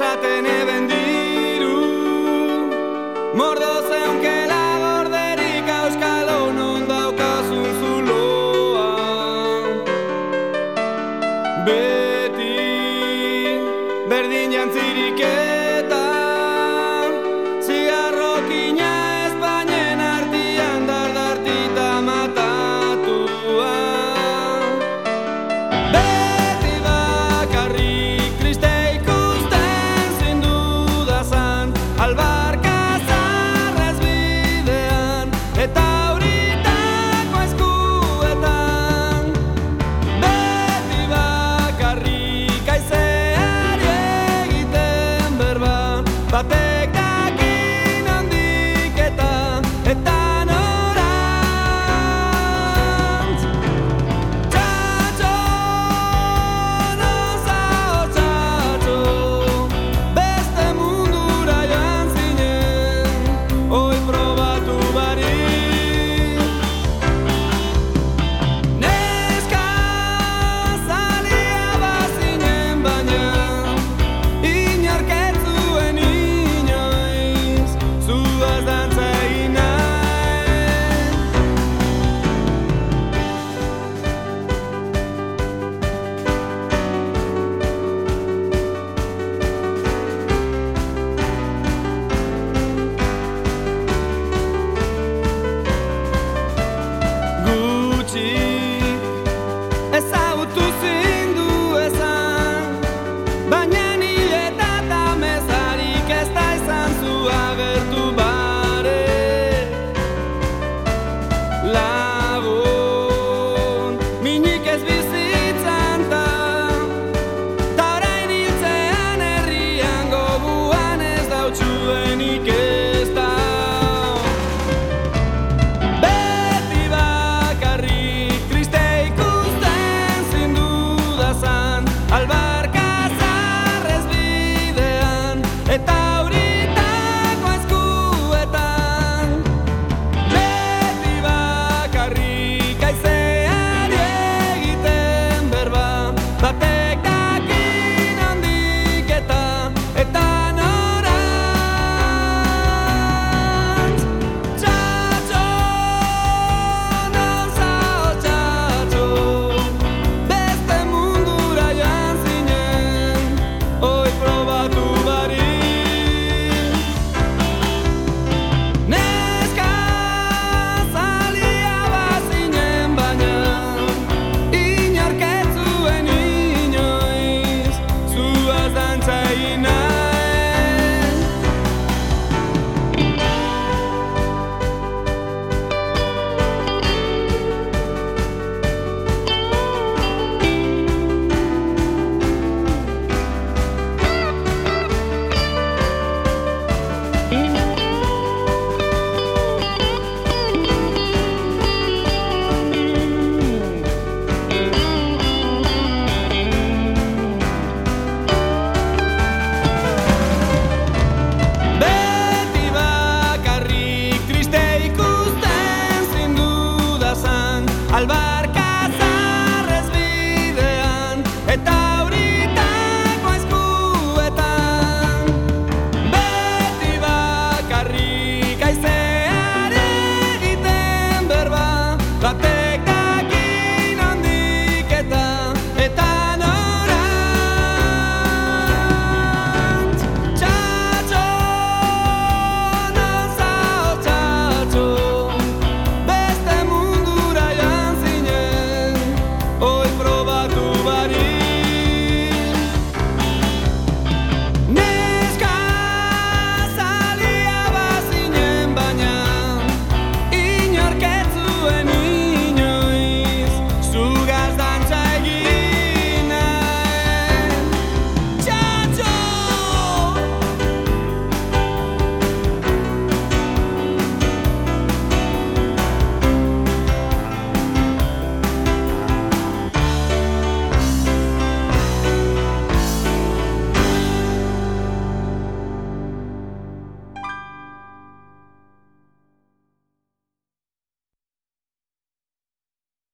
esaten eben diru Mordo zeunkela gorderik auskalo non daukazun zuloa. Beti berdin jantzirik eta but